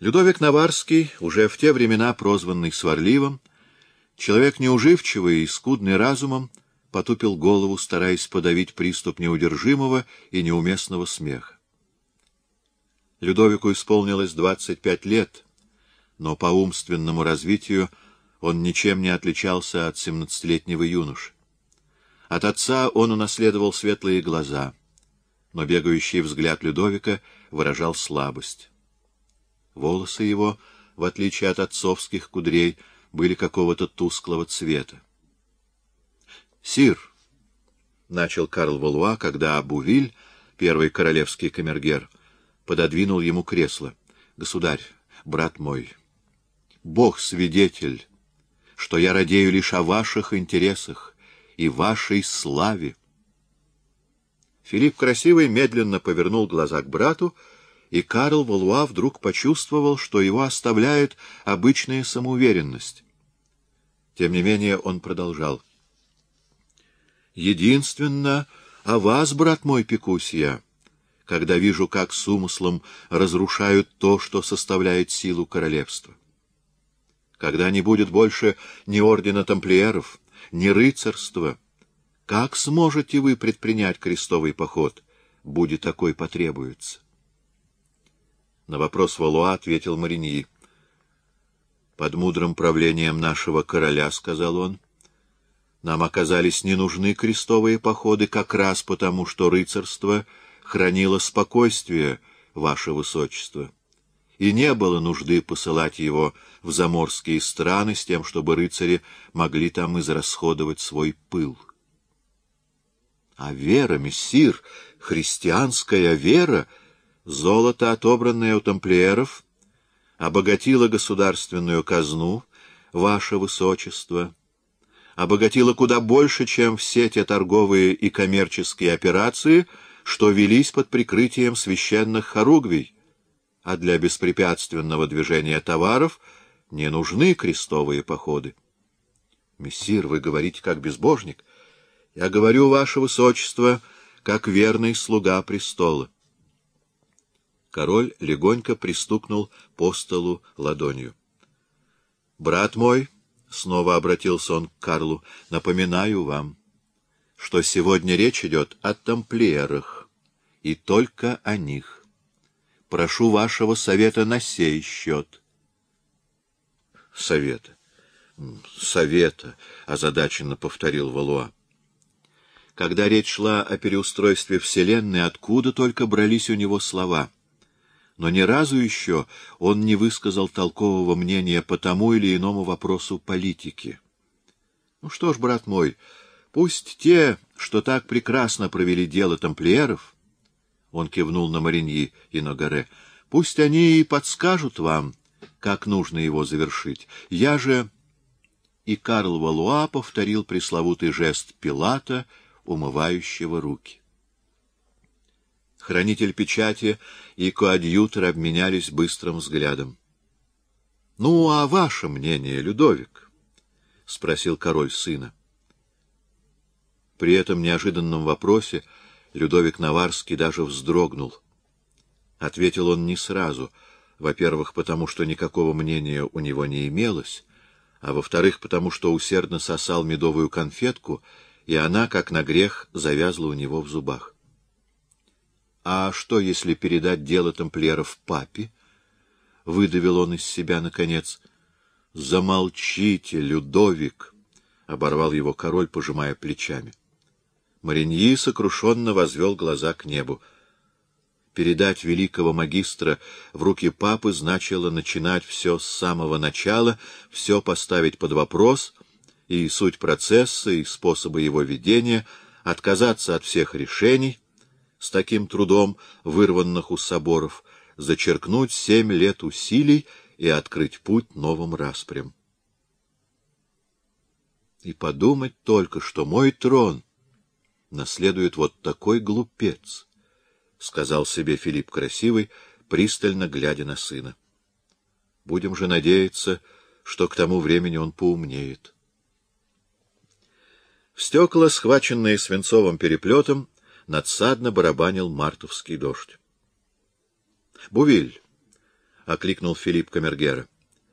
Людовик Наварский, уже в те времена прозванный Сварливым, человек неуживчивый и скудный разумом, потупил голову, стараясь подавить приступ неудержимого и неуместного смеха. Людовику исполнилось двадцать пять лет, но по умственному развитию он ничем не отличался от семнадцатилетнего юноши. От отца он унаследовал светлые глаза, но бегающий взгляд Людовика выражал слабость. Волосы его, в отличие от отцовских кудрей, были какого-то тусклого цвета. — Сир, — начал Карл Валуа, когда Бувиль, первый королевский камергер, пододвинул ему кресло. — Государь, брат мой, Бог свидетель, что я радею лишь о ваших интересах и вашей славе. Филипп Красивый медленно повернул глаза к брату, и Карл Валуа вдруг почувствовал, что его оставляет обычная самоуверенность. Тем не менее он продолжал. «Единственно о вас, брат мой, пекусь я, когда вижу, как с умыслом разрушают то, что составляет силу королевства. Когда не будет больше ни ордена тамплиеров, ни рыцарства, как сможете вы предпринять крестовый поход, будет такой потребуется?» На вопрос Валуа ответил Мариньи. «Под мудрым правлением нашего короля, — сказал он, — нам оказались не нужны крестовые походы как раз потому, что рыцарство хранило спокойствие, ваше высочество, и не было нужды посылать его в заморские страны с тем, чтобы рыцари могли там израсходовать свой пыл. А вера, мессир, христианская вера — Золото, отобранное у тамплиеров, обогатило государственную казну, ваше высочество, обогатило куда больше, чем все те торговые и коммерческие операции, что велись под прикрытием священных хоругвий, а для беспрепятственного движения товаров не нужны крестовые походы. Мессир, вы говорите как безбожник. Я говорю, ваше высочество, как верный слуга престола. Король легонько пристукнул по столу ладонью. — Брат мой, — снова обратился он к Карлу, — напоминаю вам, что сегодня речь идет о тамплиерах, и только о них. Прошу вашего совета на сей счет. — Совета. — Совета, — озадаченно повторил Валуа. Когда речь шла о переустройстве Вселенной, откуда только брались у него слова — но ни разу еще он не высказал толкового мнения по тому или иному вопросу политики. Ну что ж, брат мой, пусть те, что так прекрасно провели дело тамплиеров, он кивнул на Мариньи и на горе, пусть они и подскажут вам, как нужно его завершить. Я же... И Карл Валуа повторил пресловутый жест Пилата, умывающего руки. Хранитель печати и коадьютор обменялись быстрым взглядом. — Ну, а ваше мнение, Людовик? — спросил король сына. При этом неожиданном вопросе Людовик Наварский даже вздрогнул. Ответил он не сразу, во-первых, потому что никакого мнения у него не имелось, а во-вторых, потому что усердно сосал медовую конфетку, и она, как на грех, завязла у него в зубах. А что, если передать дело тамплиеров папе? Выдавил он из себя, наконец. Замолчите, Людовик! — оборвал его король, пожимая плечами. Мариньи сокрушенно возвел глаза к небу. Передать великого магистра в руки папы значило начинать все с самого начала, все поставить под вопрос, и суть процесса, и способы его ведения, отказаться от всех решений — с таким трудом вырванных у соборов, зачеркнуть семь лет усилий и открыть путь новым распрям. И подумать только, что мой трон наследует вот такой глупец, — сказал себе Филипп Красивый, пристально глядя на сына. Будем же надеяться, что к тому времени он поумнеет. В стекла, схваченные свинцовым переплетом, надсадно барабанил мартовский дождь. — Бувиль, окликнул Филипп Камергера.